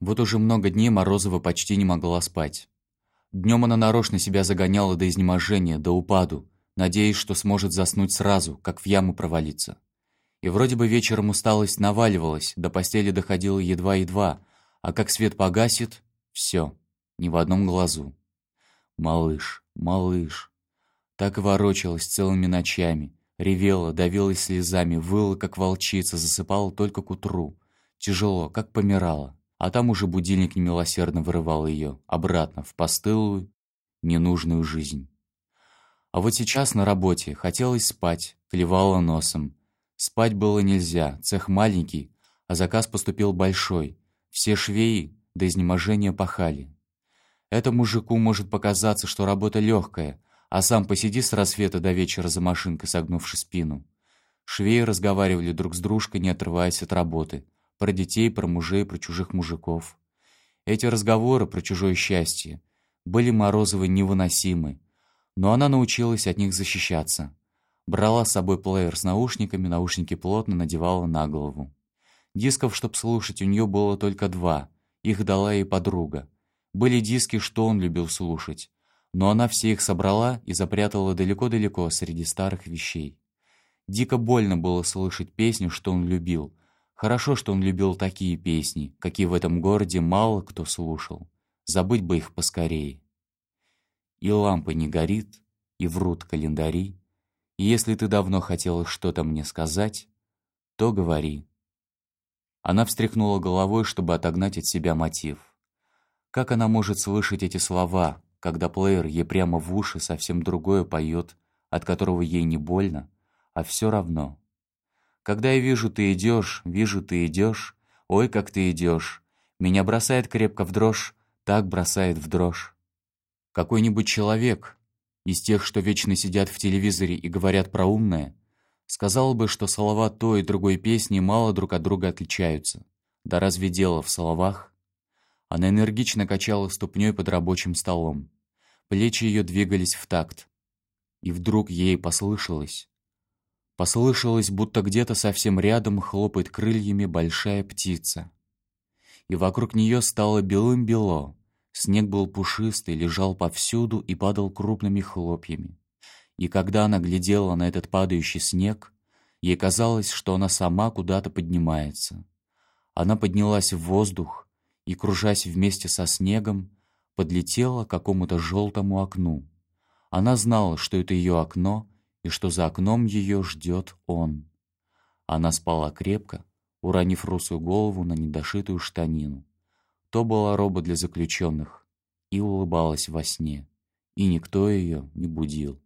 Вот уже много дней Морозова почти не могла спать. Днем она нарочно себя загоняла до изнеможения, до упаду, надеясь, что сможет заснуть сразу, как в яму провалиться. И вроде бы вечером усталость наваливалась, до постели доходила едва-едва, а как свет погасит — все, ни в одном глазу. Малыш, малыш. Так и ворочалась целыми ночами, ревела, давилась слезами, выла, как волчица, засыпала только к утру. Тяжело, как помирала. А там уже будильник немилосердно вырывал ее обратно в постылую, ненужную жизнь. А вот сейчас на работе хотелось спать, клевала носом. Спать было нельзя, цех маленький, а заказ поступил большой. Все швеи до изнеможения пахали. Это мужику может показаться, что работа легкая, а сам посиди с рассвета до вечера за машинкой, согнувши спину. Швеи разговаривали друг с дружкой, не отрываясь от работы. Про детей, про мужей, про чужих мужиков. Эти разговоры про чужое счастье были Морозовой невыносимы, но она научилась от них защищаться. Брала с собой плеер с наушниками, наушники плотно надевала на голову. Дисков, чтоб слушать, у нее было только два. Их дала ей подруга. Были диски, что он любил слушать. Но она все их собрала и запрятала далеко-далеко среди старых вещей. Дико больно было слышать песню, что он любил. Хорошо, что он любил такие песни, какие в этом городе мало кто слушал. Забыть бы их поскорее. И лампа не горит, и врут календари. И если ты давно хотела что-то мне сказать, то говори. Она встряхнула головой, чтобы отогнать от себя мотив. Как она может слышать эти слова, когда плеер ей прямо в уши совсем другое поет, от которого ей не больно, а все равно. Когда я вижу, ты идешь, вижу, ты идешь, ой, как ты идешь, меня бросает крепко в дрожь, так бросает в дрожь. Какой-нибудь человек из тех, что вечно сидят в телевизоре и говорят про умное, сказал бы, что слова той и другой песни мало друг от друга отличаются. Да разве дело в словах? Она энергично качала ступней под рабочим столом. Плечи ее двигались в такт. И вдруг ей послышалось. Послышалось, будто где-то совсем рядом хлопает крыльями большая птица. И вокруг нее стало белым-бело. Снег был пушистый, лежал повсюду и падал крупными хлопьями. И когда она глядела на этот падающий снег, ей казалось, что она сама куда-то поднимается. Она поднялась в воздух, и, кружась вместе со снегом, подлетела к какому-то желтому окну. Она знала, что это ее окно, и что за окном ее ждет он. Она спала крепко, уронив русую голову на недошитую штанину. То была роба для заключенных, и улыбалась во сне, и никто ее не будил.